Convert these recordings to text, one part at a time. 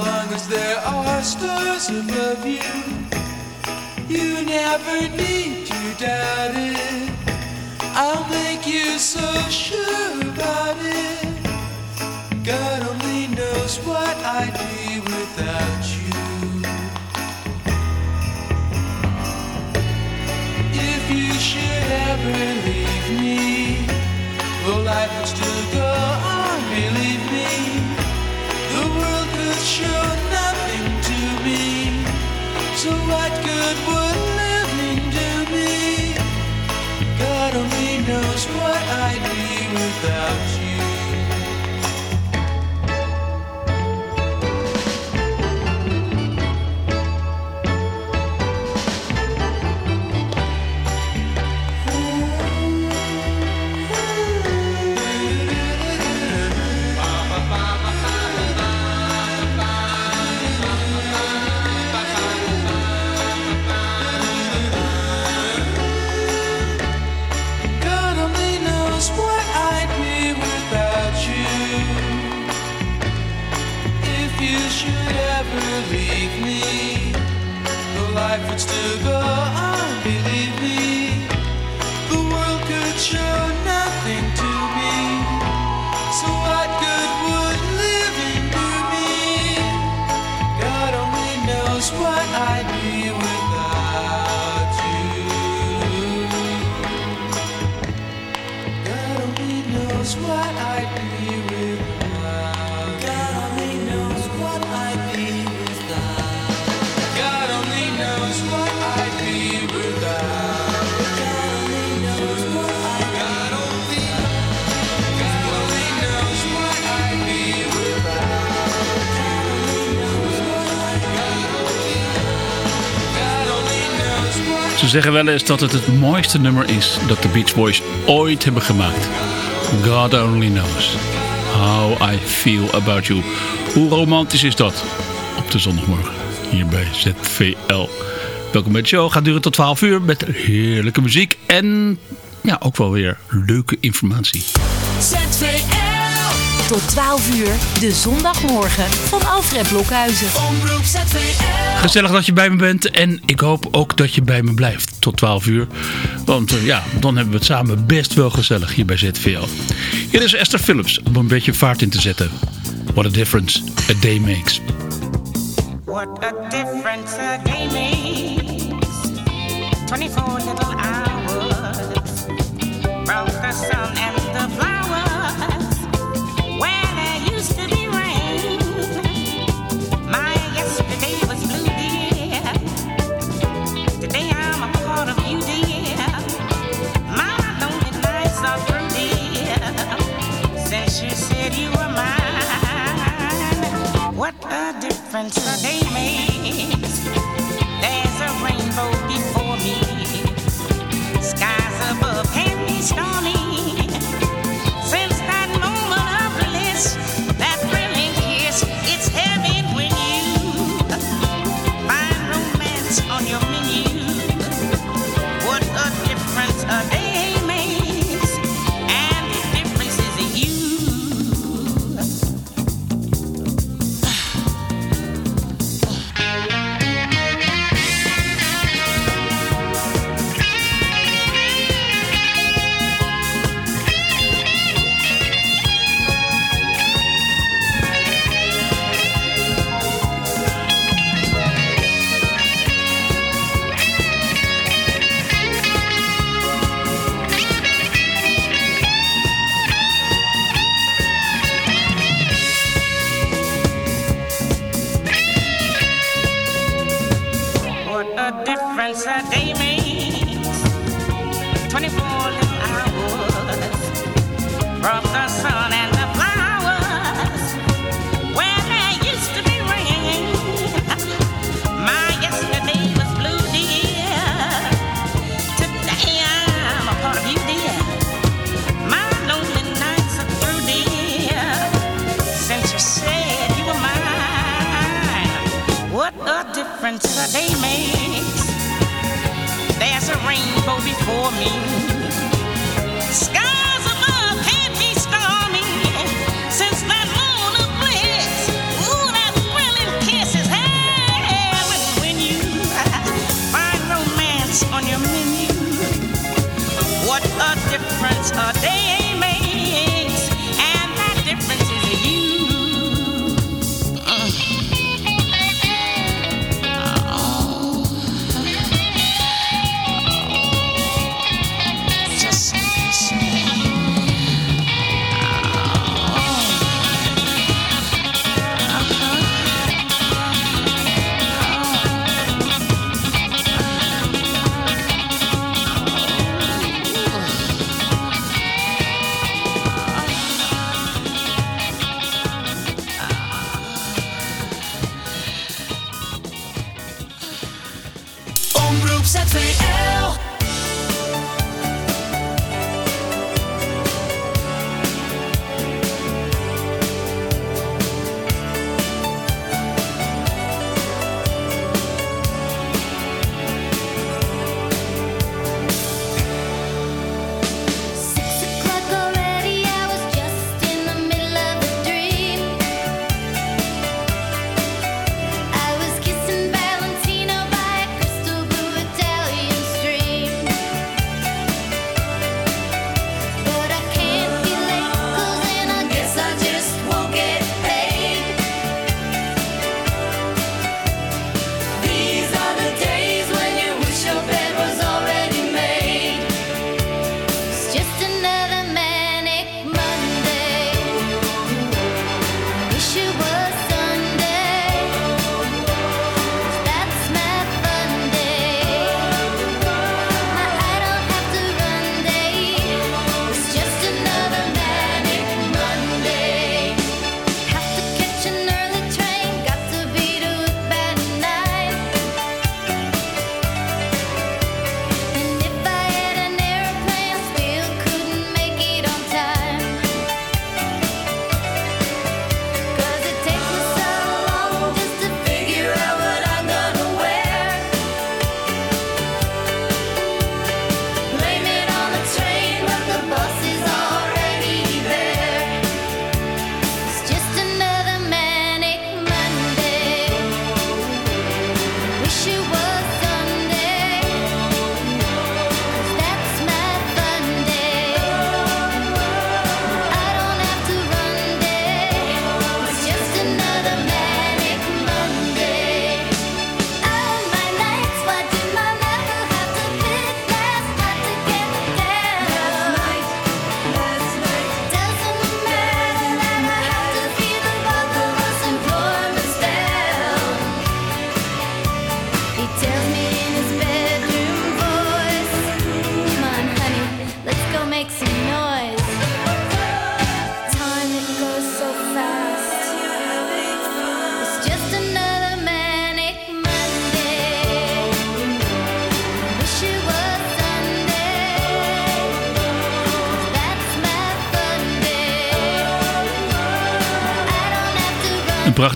long as there are stars above you, you never need to doubt it. I'll make you so sure about it. God only knows what I'd be without you. If you should ever So what good would living do me? God only knows what I'd be without knows what zeggen wel eens dat het het mooiste nummer is dat de Beach Boys ooit hebben gemaakt. God only knows how I feel about you. Hoe romantisch is dat? Op de zondagmorgen hier bij ZVL. Welkom bij de show. Gaat duren tot 12 uur met heerlijke muziek en ja, ook wel weer leuke informatie. ZVL. Tot 12 uur, de zondagmorgen van Alfred Blokhuizen. Gezellig dat je bij me bent en ik hoop ook dat je bij me blijft tot 12 uur. Want eh, ja, dan hebben we het samen best wel gezellig hier bij ZVL. Hier is Esther Phillips om een beetje vaart in te zetten. What a difference a day makes. What a difference a day makes. 24 little difference a day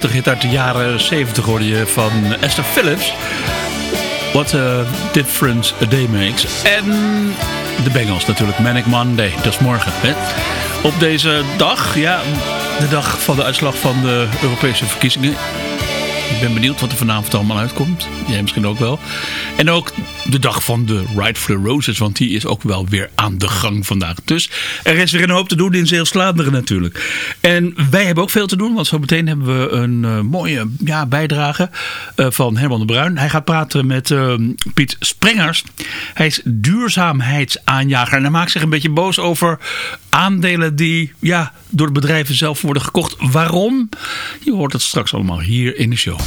prachtig hit uit de jaren 70 hoorde je van Esther Phillips. What a difference a day makes. En de Bengals natuurlijk, Manic Monday. Dat is morgen. Op deze dag, ja, de dag van de uitslag van de Europese verkiezingen. Ik ben benieuwd wat er vanavond allemaal uitkomt. Jij misschien ook wel. En ook de dag van de Ride for the Roses. Want die is ook wel weer aan de gang vandaag. Dus er is weer een hoop te doen in Zeeuws-Vlaanderen natuurlijk. En wij hebben ook veel te doen. Want zo meteen hebben we een uh, mooie ja, bijdrage uh, van Herman de Bruin. Hij gaat praten met uh, Piet Sprengers. Hij is duurzaamheidsaanjager. En hij maakt zich een beetje boos over aandelen die ja, door de bedrijven zelf worden gekocht. Waarom? Je hoort het straks allemaal hier in de show.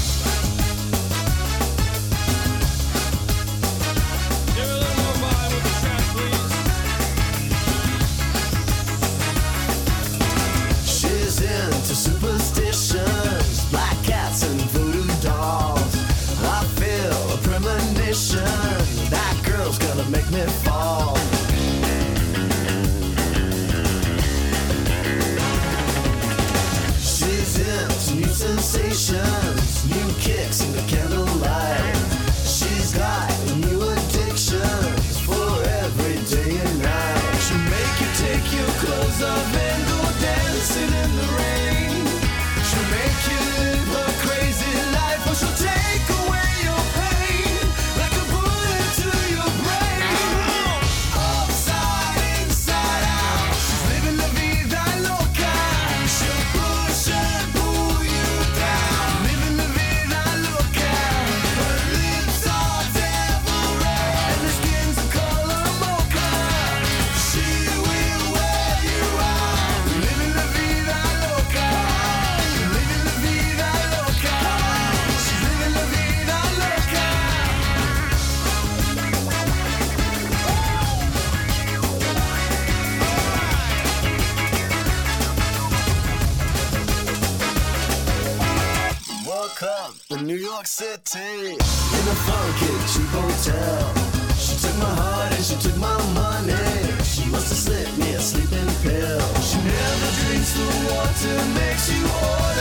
The water, makes you order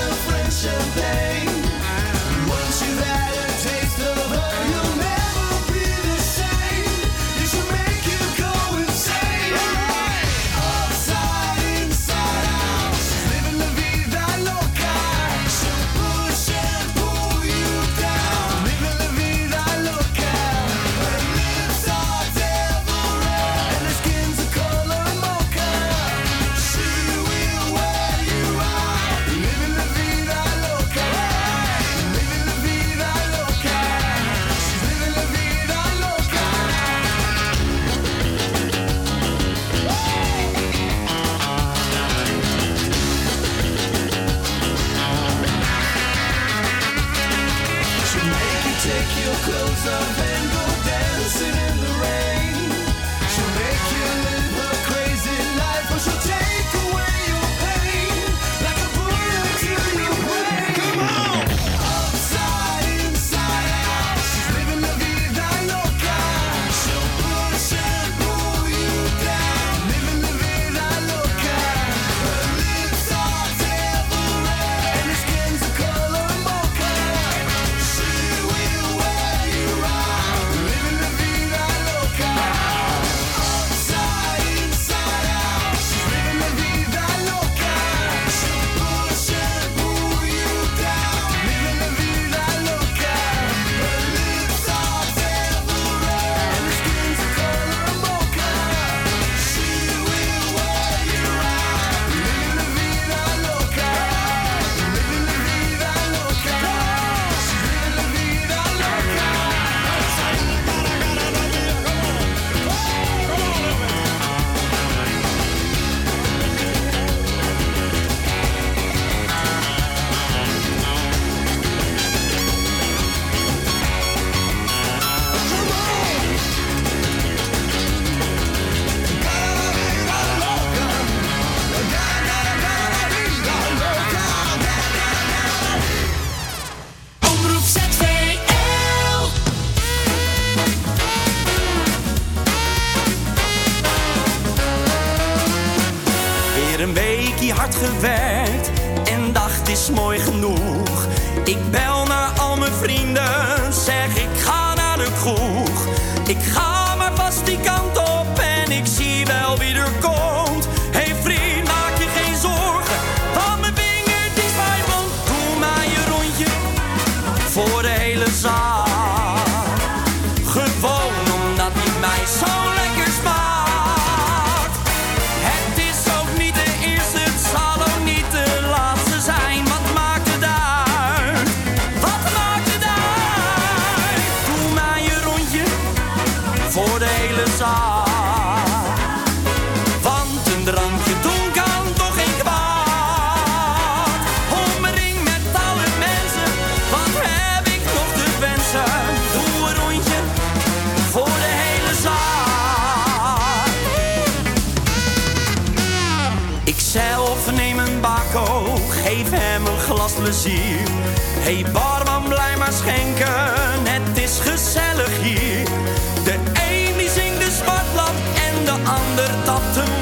ander tapt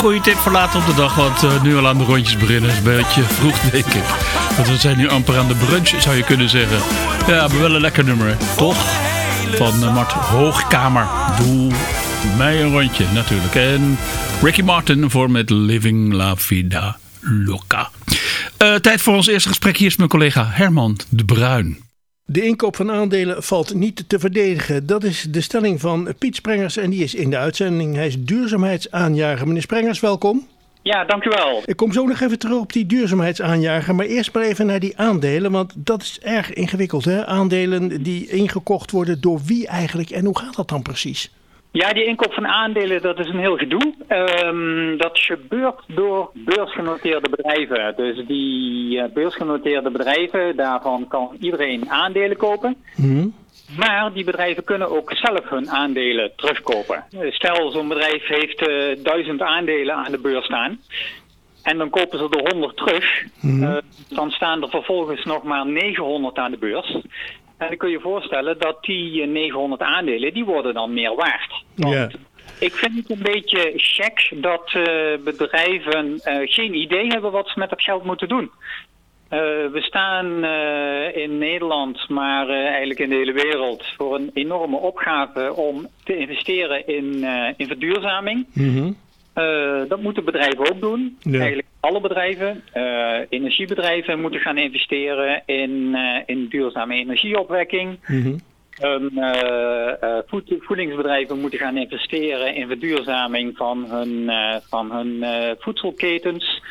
goede tip voor later op de dag, want eh, nu al aan de rondjes beginnen is een beetje vroeg, denk ik. Want we zijn nu amper aan de brunch, zou je kunnen zeggen. Ja, maar wel een lekker nummer, toch? Van uh, Mart Hoogkamer. Doe mij een rondje, natuurlijk. En Ricky Martin voor met Living La Vida Loca. Uh, tijd voor ons eerste gesprek. Hier is mijn collega Herman de Bruin. De inkoop van aandelen valt niet te verdedigen. Dat is de stelling van Piet Sprengers en die is in de uitzending. Hij is duurzaamheidsaanjager. Meneer Sprengers, welkom. Ja, dank u wel. Ik kom zo nog even terug op die duurzaamheidsaanjager. Maar eerst maar even naar die aandelen, want dat is erg ingewikkeld. Hè? Aandelen die ingekocht worden door wie eigenlijk en hoe gaat dat dan precies? Ja, die inkoop van aandelen, dat is een heel gedoe. Um, dat gebeurt door beursgenoteerde bedrijven. Dus die uh, beursgenoteerde bedrijven, daarvan kan iedereen aandelen kopen. Mm. Maar die bedrijven kunnen ook zelf hun aandelen terugkopen. Stel, zo'n bedrijf heeft uh, duizend aandelen aan de beurs staan. En dan kopen ze er 100 terug. Mm. Uh, dan staan er vervolgens nog maar 900 aan de beurs. En dan kun je je voorstellen dat die 900 aandelen, die worden dan meer waard. Want ja. Ik vind het een beetje gek dat uh, bedrijven uh, geen idee hebben wat ze met dat geld moeten doen. Uh, we staan in Nederland, maar eigenlijk in de hele wereld, voor een enorme opgave om te investeren in, in verduurzaming. Mm -hmm. Uh, dat moeten bedrijven ook doen. Ja. Eigenlijk alle bedrijven. Uh, energiebedrijven moeten gaan investeren in, uh, in duurzame energieopwekking. Mm -hmm. um, voed voedingsbedrijven moeten gaan investeren in verduurzaming van hun, van hun voedselketens.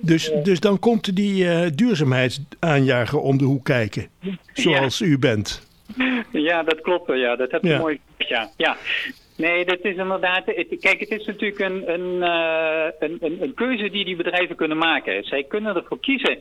Dus, dus dan komt die duurzaamheidsaanjager om de hoek kijken, zoals ja. u bent. Ja, dat klopt. Ja, dat heb je Ja. mooi gezegd. Ja. ja. Nee, dat is inderdaad. Het, kijk, het is natuurlijk een, een, uh, een, een, een keuze die die bedrijven kunnen maken. Zij kunnen ervoor kiezen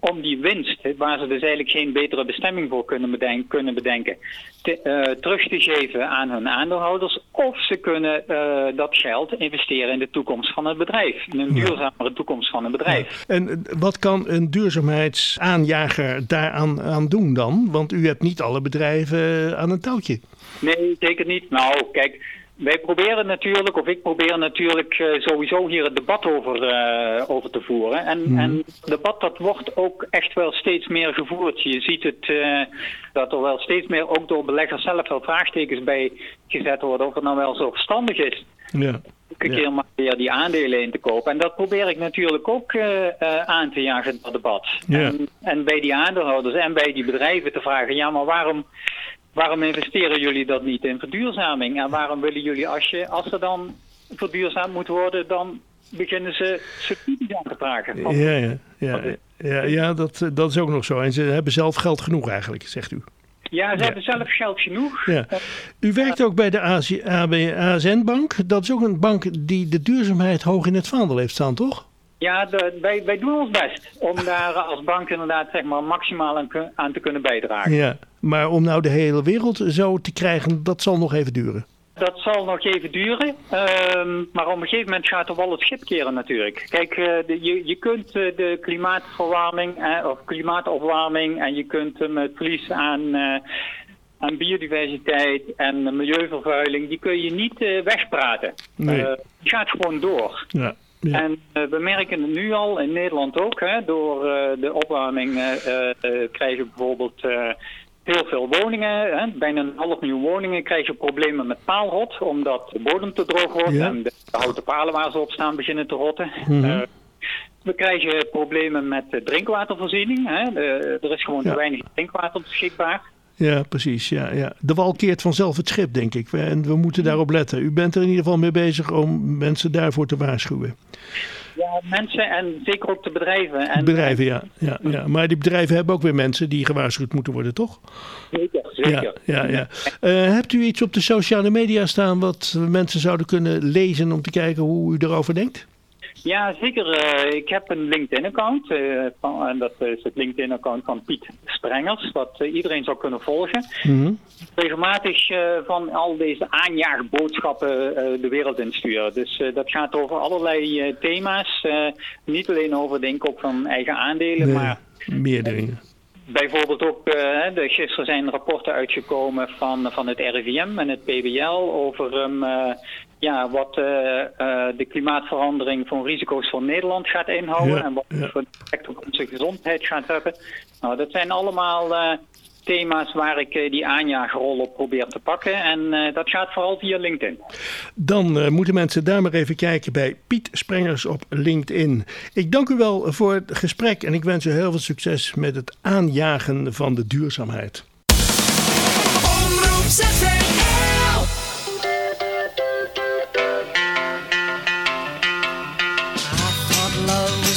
om die winst, waar ze dus eigenlijk geen betere bestemming voor kunnen bedenken, kunnen bedenken te, uh, terug te geven aan hun aandeelhouders. Of ze kunnen uh, dat geld investeren in de toekomst van het bedrijf. In een duurzamere toekomst van het bedrijf. Ja. En wat kan een duurzaamheidsaanjager daaraan aan doen dan? Want u hebt niet alle bedrijven aan een touwtje. Nee, zeker niet. Nou, kijk wij proberen natuurlijk, of ik probeer natuurlijk uh, sowieso hier het debat over, uh, over te voeren. En, Mhm. mm. en het debat dat wordt ook echt wel steeds meer gevoerd. Je ziet het uh, dat er wel steeds meer ook door beleggers zelf wel vraagtekens bij gezet worden of het nou wel zo verstandig is. Ja. Een keer maar weer die aandelen in te kopen. En dat probeer ik natuurlijk ook aan te jagen, dat debat. Ja. En, en bij die aandeelhouders en bij die bedrijven te vragen, ja maar waarom waarom investeren jullie dat niet in verduurzaming? En waarom willen jullie, als, je, als er dan verduurzaamd moet worden, dan beginnen ze subsidies aan te vragen? Ja, ja, ja, ja, ja dat, dat is ook nog zo. En ze hebben zelf geld genoeg eigenlijk, zegt u. Ja, ze ja. hebben zelf geld genoeg. Ja. U werkt ook bij de ASN-bank. Dat is ook een bank die de duurzaamheid hoog in het vaandel heeft staan, toch? Ja, de, wij, wij doen ons best om daar als bank inderdaad zeg maar, maximaal aan, aan, te kunnen bijdragen. Ja, maar om nou de hele wereld zo te krijgen, dat zal nog even duren. Dat zal nog even duren, um, maar op een gegeven moment gaat er wel het schip keren natuurlijk. Kijk, uh, de, je, je kunt uh, de klimaatverwarming eh, of klimaatopwarming en je kunt hem het verlies aan, uh, aan biodiversiteit en milieuvervuiling, die kun je niet uh, wegpraten. Nee. het gaat gewoon door. Ja. Ja. En uh, we merken het nu al, in Nederland ook, hè, door uh, de opwarming uh, krijgen we bijvoorbeeld heel veel woningen, hè, bijna een half miljoen woningen krijgen problemen met paalrot, omdat de bodem te droog wordt ja. en de houten palen waar ze op staan beginnen te rotten. Mm -hmm. we krijgen problemen met drinkwatervoorziening, hè. er is gewoon Ja. te weinig drinkwater beschikbaar. Ja, precies. Ja, ja. De wal keert vanzelf het schip, denk ik. En we moeten daarop letten. U bent er in ieder geval mee bezig om mensen daarvoor te waarschuwen. Ja, mensen en zeker ook de bedrijven. En, bedrijven, ja, ja, ja. Maar die bedrijven hebben ook weer mensen die gewaarschuwd moeten worden, toch? Zeker, zeker. Ja, ja, ja. Uh, hebt u iets op de sociale media staan wat mensen zouden kunnen lezen om te kijken hoe u erover denkt? Ja, zeker. Uh, ik heb een LinkedIn-account. Uh, en dat is het LinkedIn-account van Piet Sprengers, wat uh, iedereen zou kunnen volgen. Mm -hmm. Regelmatig van al deze aanjaagboodschappen de wereld insturen. Dus dat gaat over allerlei thema's. niet alleen over de inkoop van eigen aandelen, nee, maar... Meer dingen. Bijvoorbeeld ook, de, gisteren zijn rapporten uitgekomen van, van het RIVM en het PBL over um, ja, wat eh, eh, de klimaatverandering voor risico's voor Nederland gaat inhouden Ja, en wat ja. het voor effect op onze gezondheid gaat hebben. Nou, dat zijn allemaal eh, thema's waar ik die aanjagerrol op probeer te pakken. En eh, dat gaat vooral via LinkedIn. Dan moeten mensen daar maar even kijken bij Piet Sprengers op LinkedIn. Ik dank u wel voor het gesprek en ik wens u heel veel succes met het aanjagen van de duurzaamheid. Omroep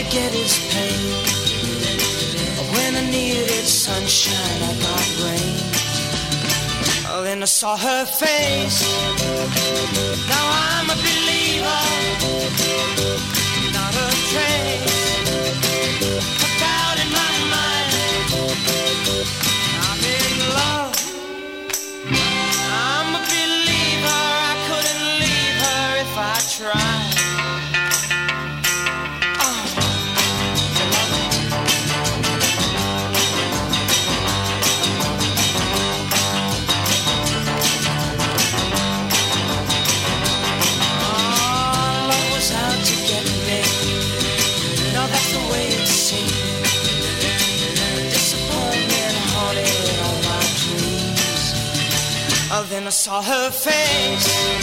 You get is pain. When I needed sunshine, I got rain. Oh, then I saw her face. Now I'm a believer, not a trace saw her face.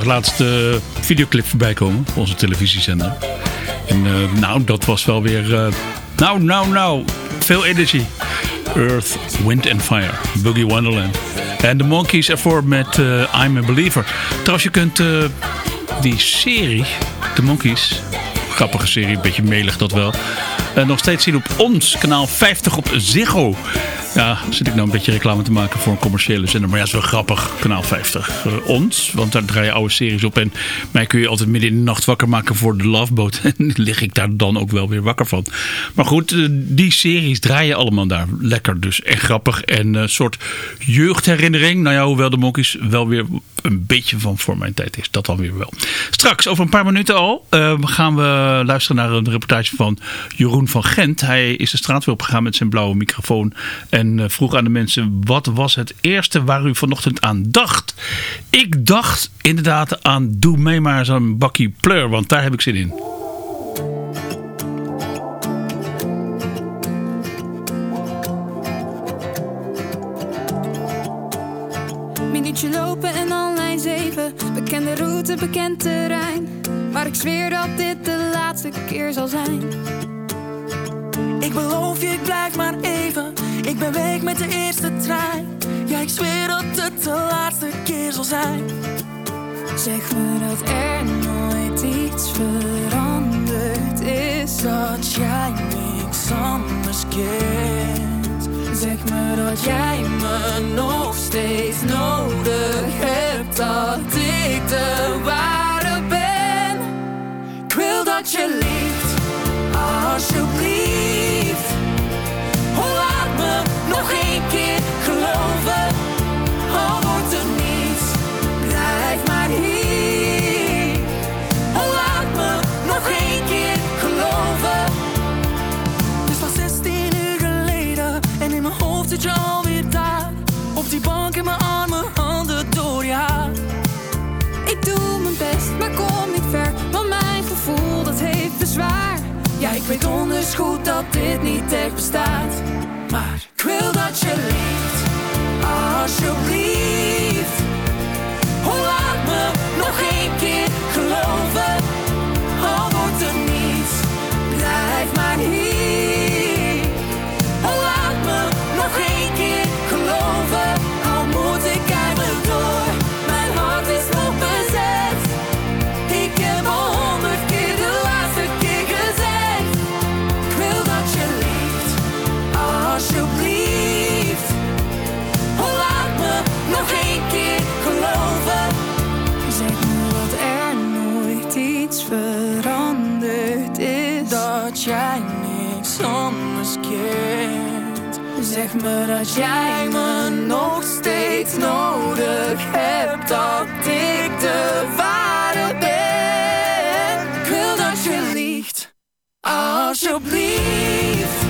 Zag laatst de videoclip voorbij komen op onze televisiezender. En eh, nou, dat was wel weer... eh, nou, nou, nou. Veel energie. Earth, Wind and Fire. Boogie Wonderland. En de Monkeys ervoor met eh, I'm a Believer. Trouwens, je kunt die serie, de Monkeys... Grappige serie, een beetje melig dat wel. nog steeds zien op ons, kanaal 50 op Ziggo. Ja, zit ik nou een beetje reclame te maken voor een commerciële zender. Maar ja, het is wel grappig, kanaal 50. Eh, ons, want daar draai je oude series op. En mij kun je altijd midden in de nacht wakker maken voor de Love Boat. En lig ik daar dan ook wel weer wakker van. Maar goed, eh, die series draaien allemaal daar. Lekker dus, en grappig. En een soort jeugdherinnering. Nou ja, hoewel de Monkeys wel weer een beetje van voor mijn tijd is. Dat dan weer wel. Straks, over een paar minuten al, eh, gaan we luisteren naar een reportage van Jeroen van Gent. Hij is de straat weer opgegaan met zijn blauwe microfoon. En eh, vroeg aan de mensen, wat was het eerste waar u vanochtend aan dacht? Ik dacht inderdaad aan, doe mee maar een bakkie pleur, want daar heb ik zin in. Minuutje lopen en lijn 7. Bekende route, bekend terrein. Maar ik zweer dat dit de laatste keer zal zijn. Ik beloof je, ik blijf maar even. Ik ben weg met de eerste trein. Ja, ik zweer dat het de laatste keer zal zijn. Zeg me dat er nooit iets veranderd is. Dat jij niks anders kent. Zeg me dat jij me nog steeds nodig hebt. Dat ik de ware ben. Ik wil dat je liefd, ik weet donders goed dat dit niet echt bestaat. Zeg me dat jij me nog steeds nodig hebt. Dat ik de ware ben. Ik wil dat je liegt, alsjeblieft.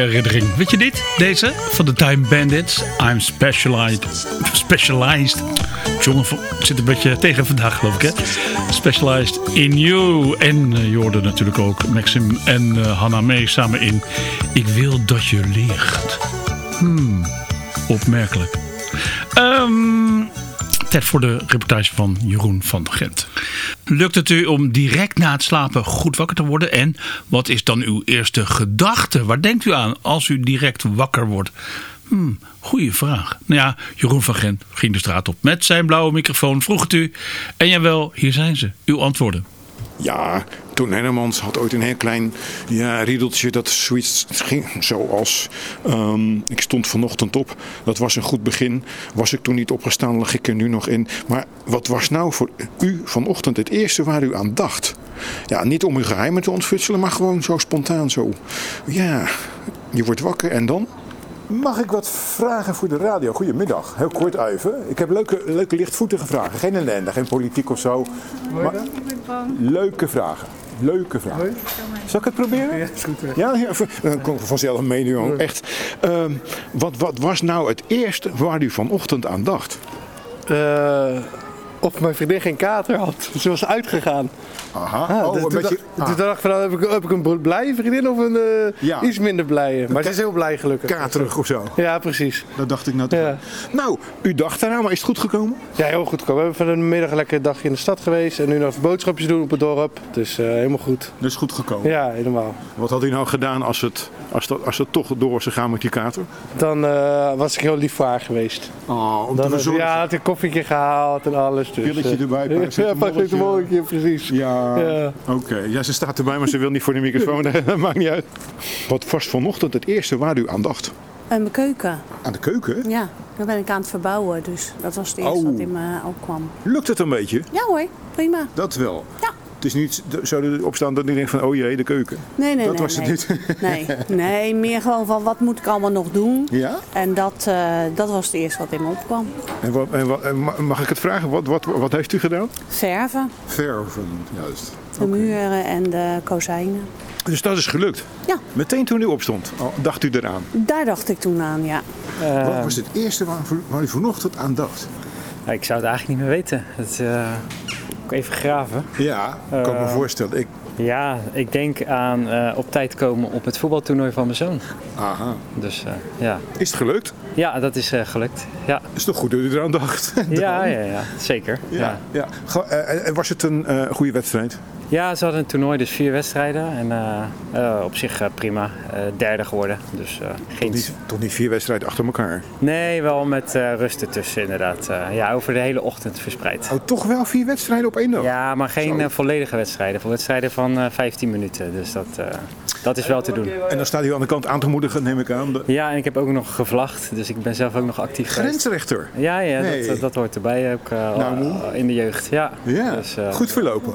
Herinnering. Weet je dit? Deze? Van de Time Bandits. I'm specialized. Specialized. Jongen, zit een beetje tegen vandaag geloof ik hè. Specialized in you. En hoorde natuurlijk ook Maxim en eh, Hannah mee samen in Ik wil dat je liegt. Hmm, opmerkelijk. Tijd voor de reportage van Jeroen van Gent. Lukt het u om direct na het slapen goed wakker te worden? En wat is dan uw eerste gedachte? Waar denkt u aan als u direct wakker wordt? Hmm, goeie vraag. Nou ja, Jeroen van Gent ging de straat op met zijn blauwe microfoon, vroeg het u. En jawel, hier zijn ze, uw antwoorden. Ja, Toon Hennemans had ooit een heel klein ja, riedeltje dat zoiets ging. Zoals, ehm, ik stond vanochtend op, dat was een goed begin. Was ik toen niet opgestaan, lag ik er nu nog in. Maar wat was nou voor u vanochtend het eerste waar u aan dacht? Ja, niet om uw geheimen te ontfutselen, maar gewoon zo spontaan zo. Ja, je wordt wakker en dan? Mag ik wat vragen voor de radio? Goedemiddag, heel kort even. Ik heb leuke, leuke lichtvoetige vragen. Geen ellende, geen politiek of zo. Maar leuke vragen. Leuke vragen. Zal ik het proberen? Ja, is goed. Ja, dan kom ik vanzelf mee nu. hoor. Echt. Ehm, wat, wat was nou het eerste waar u vanochtend aan dacht? Eh, of mijn vriendin geen kater had. Ze was uitgegaan. Aha. Ah, oh, dus toen, beetje... dacht, toen dacht ik van, nou, heb, ik, heb ik een blije vriendin of een eh, Ja. iets minder blije? Maar ze is heel blij gelukkig. Katerig of zo. Ja, precies. Dat dacht ik nou toch. Ja. Nou, u dacht daarna, maar is het goed gekomen? Ja, heel goed gekomen. We hebben vanmiddag een lekker dagje in de stad geweest en nu nog boodschapjes doen op het dorp. Dus eh, helemaal goed. Is goed gekomen. Ja, helemaal. Wat had u nou gedaan als het, als dat, als het toch door was gegaan met die kater? Dan eh, was ik heel lief voor haar geweest. Oh, om Dan, te ja, had ik een koffietje gehaald en alles. Dus, Pilletje eh, erbij, Ja, paracetamolletje. paracetamolletje, precies. Ja, Ja. oké. Ja, ze staat erbij, maar ze wil niet voor de microfoon. dat maakt niet uit. Wat was vanochtend het eerste waar u aan dacht? En mijn keuken. Aan de keuken? Ja, daar ben ik aan het verbouwen. Dus dat was het eerste Oh. wat in me opkwam. Lukt het een beetje? Ja hoor, prima. Dat wel. Ja. Het is niet zo opstaan dat u denkt van, oh jee, de keuken. Nee, nee, dat nee. was nee. het niet. Nee, nee, meer gewoon van wat moet ik allemaal nog doen. Ja? En dat, eh, dat was het eerste wat in me opkwam. En, wat, en, wat, en ma- mag ik het vragen? Wat, wat, wat heeft u gedaan? Verven, Verven, juist. de muren en de kozijnen. Dus dat is gelukt? Ja. Meteen toen u opstond, al dacht u eraan. Daar dacht ik toen aan, ja. Wat was het eerste waar, waar u vanochtend aan dacht? Ja, ik zou het eigenlijk niet meer weten. Het, eh, ook even graven. Ja, kan ik me Eh, voorstellen. Ik, Ja, ik denk aan eh, op tijd komen op het voetbaltoernooi van mijn zoon. aha. Dus eh, ja. Is het gelukt? Ja, dat is gelukt. Ja. Is toch goed dat u eraan dacht? Ja, ja, ja, zeker. Ja. Ja. ja. Was het een goede wedstrijd? Ja, ze hadden een toernooi, dus vier wedstrijden. En eh, eh, op zich eh, prima. Derde geworden. Dus geen... Niet, toch niet vier wedstrijden achter elkaar? Nee, wel met rust ertussen inderdaad. Ja, over de hele ochtend verspreid. Oh, toch wel vier wedstrijden op één dag? Ja, maar geen volledige wedstrijden. Voor wedstrijden van eh 15 minuten. Dus dat, dat is wel te doen. En dan staat u aan de kant aan te moedigen, neem ik aan. De Ja, en ik heb ook nog gevlacht. Dus ik ben zelf ook nog actief geweest. grensrechter. Ja, ja Nee. dat, dat hoort erbij ook Nou, moe. in de jeugd. Ja, Ja, Dus, eh, goed verlopen.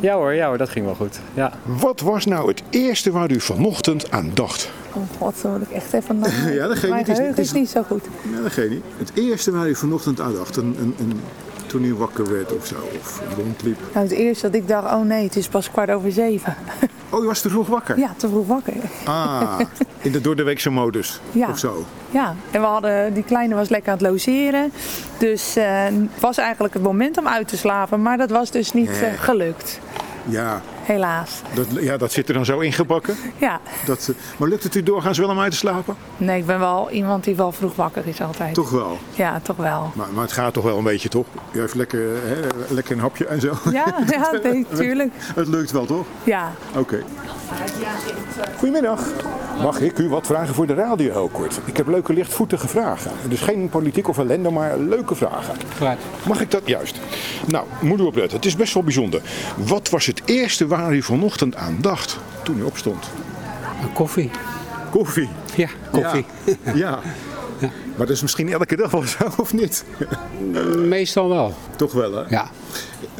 ja hoor, ja hoor, dat ging wel goed. Ja. Wat was nou het eerste waar u vanochtend aan dacht? Oh god, zo moet ik echt even naar. Ja, dat geeft Mijn niet. Is- geheugen is- is niet zo goed. Ja, dat geeft niet. Het eerste waar u vanochtend aan dacht, een, een, een, toen u wakker werd of zo, of rondliep. Nou, het eerste dat ik dacht, oh nee, het is pas kwart over zeven. Oh, u was te vroeg wakker? Ja, te vroeg wakker. Ah, in de doordeweekse modus Ja. of zo. Ja, en we hadden, die kleine was lekker aan het logeren. Dus eh, het was eigenlijk het moment om uit te slapen. Maar dat was dus niet eh, gelukt. Ja Helaas. dat, ja, dat zit er dan zo ingebakken. Ja, Dat, eh, maar lukt het u doorgaans wel om uit te slapen? nee, ik ben wel iemand die wel vroeg wakker is altijd. Toch wel. Ja, toch wel. Maar, maar het gaat toch wel een beetje, toch? U heeft lekker, hè, lekker een hapje en zo. Ja, ja nee, tuurlijk. Het lukt wel, toch? Ja. Oké. Goedemiddag. Mag ik u wat vragen voor de radio heel kort? Ik heb leuke lichtvoetige vragen. Dus geen politiek of ellende, maar leuke vragen. Mag ik dat? Juist. Nou, moet u opletten. Het is best wel bijzonder. Wat was het eerste waar u vanochtend aan dacht toen u opstond? Koffie. Koffie? Ja, koffie. Ja. ja. Maar dat is misschien elke dag wel zo, of niet? Meestal wel. Toch wel, hè? Ja.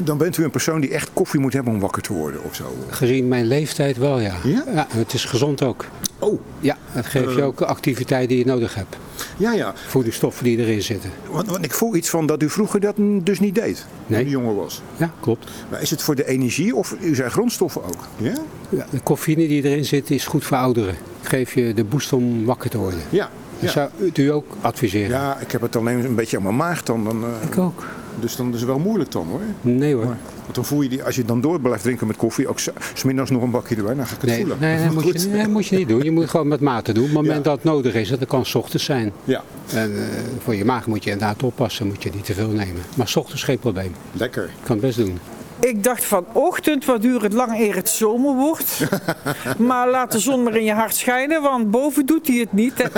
Dan bent u een persoon die echt koffie moet hebben om wakker te worden of zo. Gezien mijn leeftijd wel, ja. Ja? het is gezond ook. Oh. Ja, het geeft je Eh. ook activiteit die je nodig hebt. Ja, ja. Voor de stoffen die erin zitten. Want, want ik voel iets van dat u vroeger dat dus niet deed. Nee. Toen u jonger was. Ja, klopt. Maar is het voor de energie of u zijn grondstoffen ook? Ja? Ja, de koffie die erin zit is goed voor ouderen. Geef je de boost om wakker te worden. Ja. Dat zou het u ook adviseren. Ja, ik heb het alleen een beetje aan mijn maag dan. dan eh, Ik ook. Dus dan is het wel moeilijk dan hoor. Nee hoor. Want dan voel je die, als je dan door blijft drinken met koffie, ook smiddags nog een bakje erbij, dan ga ik het Nee, voelen. nee, dat Maar moet, je, nee, moet je niet doen. Je moet gewoon met mate doen. Op het moment dat het nodig is, dat kan s ochtends zijn. Ja. En eh, voor je maag moet je inderdaad oppassen. Moet je niet te veel nemen. Maar s ochtends geen probleem. Lekker. Kan het best doen. Ik dacht vanochtend, wat duurt het lang eer het zomer wordt. maar laat de zon maar in je hart schijnen, want boven doet hij het niet. hè.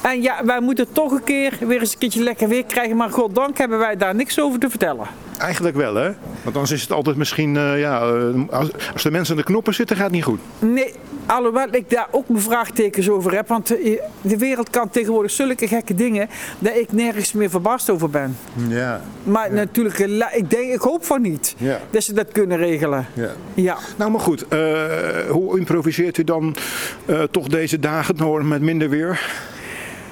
En ja, wij moeten toch een keer weer eens een keertje lekker weer krijgen. Maar goddank hebben wij daar niks over te vertellen. Eigenlijk wel hè. Want anders is het altijd misschien, eh, ja, eh, als, als de mensen aan de knoppen zitten, gaat het niet goed. Nee, alhoewel ik daar ook mijn vraagtekens over heb. Want eh, de wereld kan tegenwoordig zulke gekke dingen dat ik nergens meer verbaasd over ben. Ja. Maar natuurlijk, ik, denk, ik hoop van niet Ja. dat ze dat kunnen regelen. Ja. Ja. Nou, maar goed. hoe improviseert u dan toch deze dagen door met minder weer?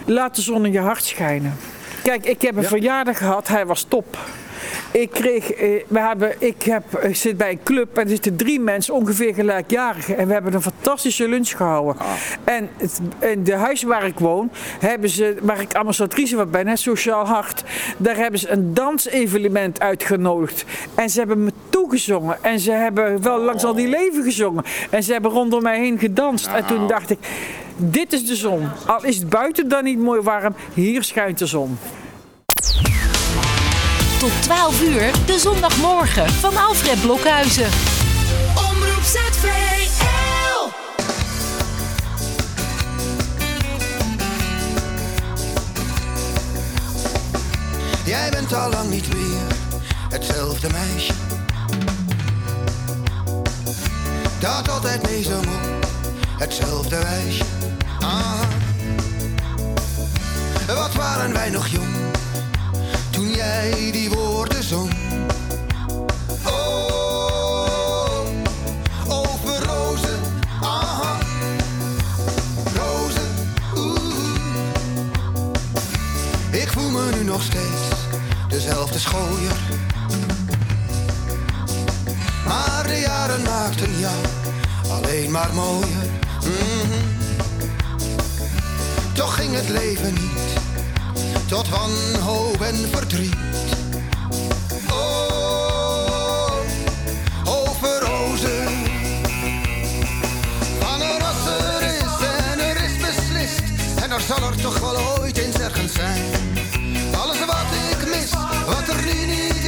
Laat de zon in je hart schijnen. Kijk, ik heb een verjaardag gehad, hij was top. Ik kreeg, eh, we hebben, ik, heb, ik zit bij een club en er zitten drie mensen ongeveer gelijkjarig. En we hebben een fantastische lunch gehouden. En het, in de huis waar ik woon, hebben ze, waar ik ambassadrice van ben, hè, Sociaal Hart, daar hebben ze een dansevenement uitgenodigd. En ze hebben me toegezongen. En ze hebben wel langs al die leven gezongen. En ze hebben rondom mij heen gedanst. En toen dacht ik, dit is de zon. Al is het buiten dan niet mooi warm, hier schijnt de zon. Tot 12 uur, de zondagmorgen van Alfred Blokhuizen. Omroep ZVL. Jij bent al lang niet meer hetzelfde meisje. Dat altijd mee zong op hetzelfde wijsje. Ah. Wat waren wij nog jong toen jij die woorden zong. Oh, over rozen. Rozen. Ik voel me nu nog steeds dezelfde schooier. Maar de jaren maakten jou alleen maar mooier. Het leven niet tot wanhoop en verdriet. Oh, over rozen. Er er is en er is beslist. En er zal er toch wel ooit eens ergens zijn. Alles wat ik mis, wat er nu niet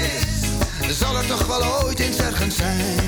is, zal er toch wel ooit eens ergens zijn.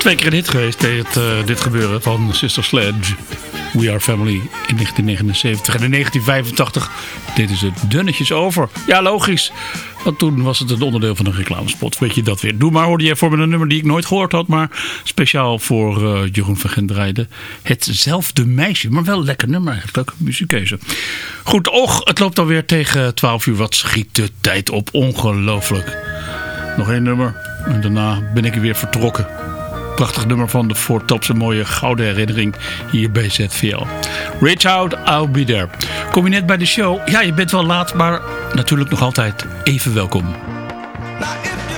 Twee keer een hit geweest dit, eh, dit gebeuren van Sister Sledge. We Are Family in 1979. En in 1985 deden ze het dunnetjes over. Ja, logisch. Want toen was het een onderdeel van een reclamespot. Weet je dat weer. Doe maar hoorde jij voor me een nummer die ik nooit gehoord had. Maar speciaal voor eh, Jeroen van Gent draaide. Hetzelfde meisje. Maar wel een lekker nummer eigenlijk. Muziekkeuze. Goed, och, het loopt alweer tegen 12 uur. Wat schiet de tijd op. Ongelooflijk. Nog één nummer. En daarna ben ik weer vertrokken. Prachtig nummer van de Four Tops. Een mooie gouden herinnering hier bij ZVL. Reach out, I'll be there. Kom je net bij de show? Ja, je bent wel laat, maar natuurlijk nog altijd even welkom. And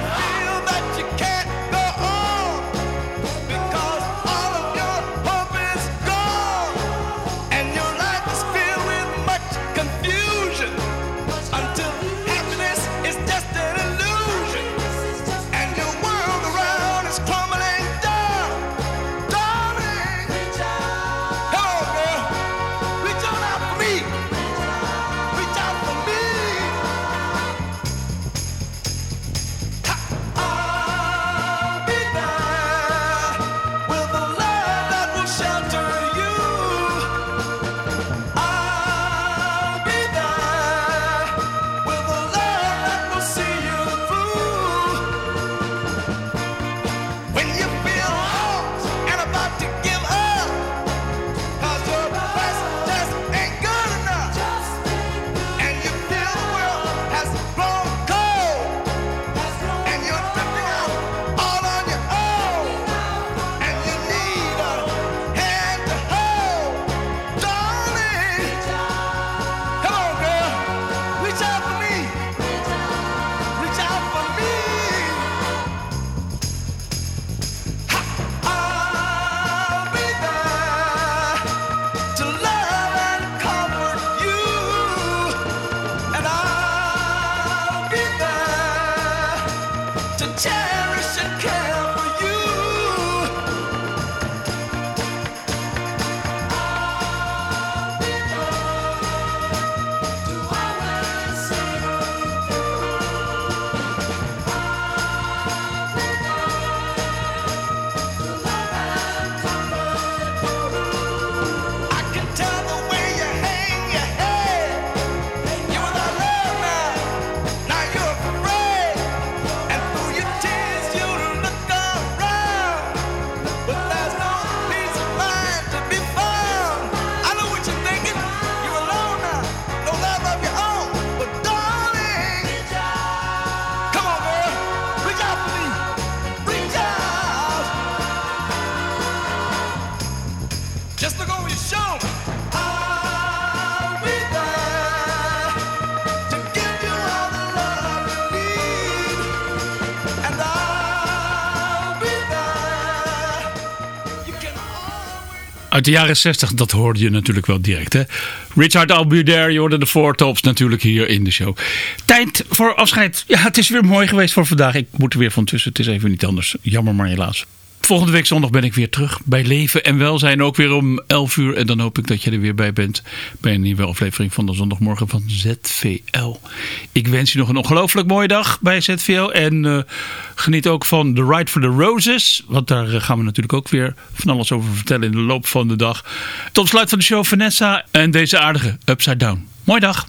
Uit de jaren 60, dat hoorde je natuurlijk wel direct. Hè? Richard Albuder, je hoorde de Four Tops natuurlijk hier in de show. Tijd voor afscheid. Ja, het is weer mooi geweest voor vandaag. Ik moet er weer van tussen. Het is even niet anders. Jammer maar helaas. Volgende week zondag ben ik weer terug bij Leven en Welzijn. Ook weer om 11 uur. En dan hoop ik dat je er weer bij bent. Bij een nieuwe aflevering van de zondagmorgen van ZVL. Ik wens je nog een ongelooflijk mooie dag bij ZVL. En eh, geniet ook van The Ride for the Roses. Want daar eh, gaan we natuurlijk ook weer van alles over vertellen in de loop van de dag. Tot sluit van de show Vanessa en deze aardige Upside Down. Mooie dag.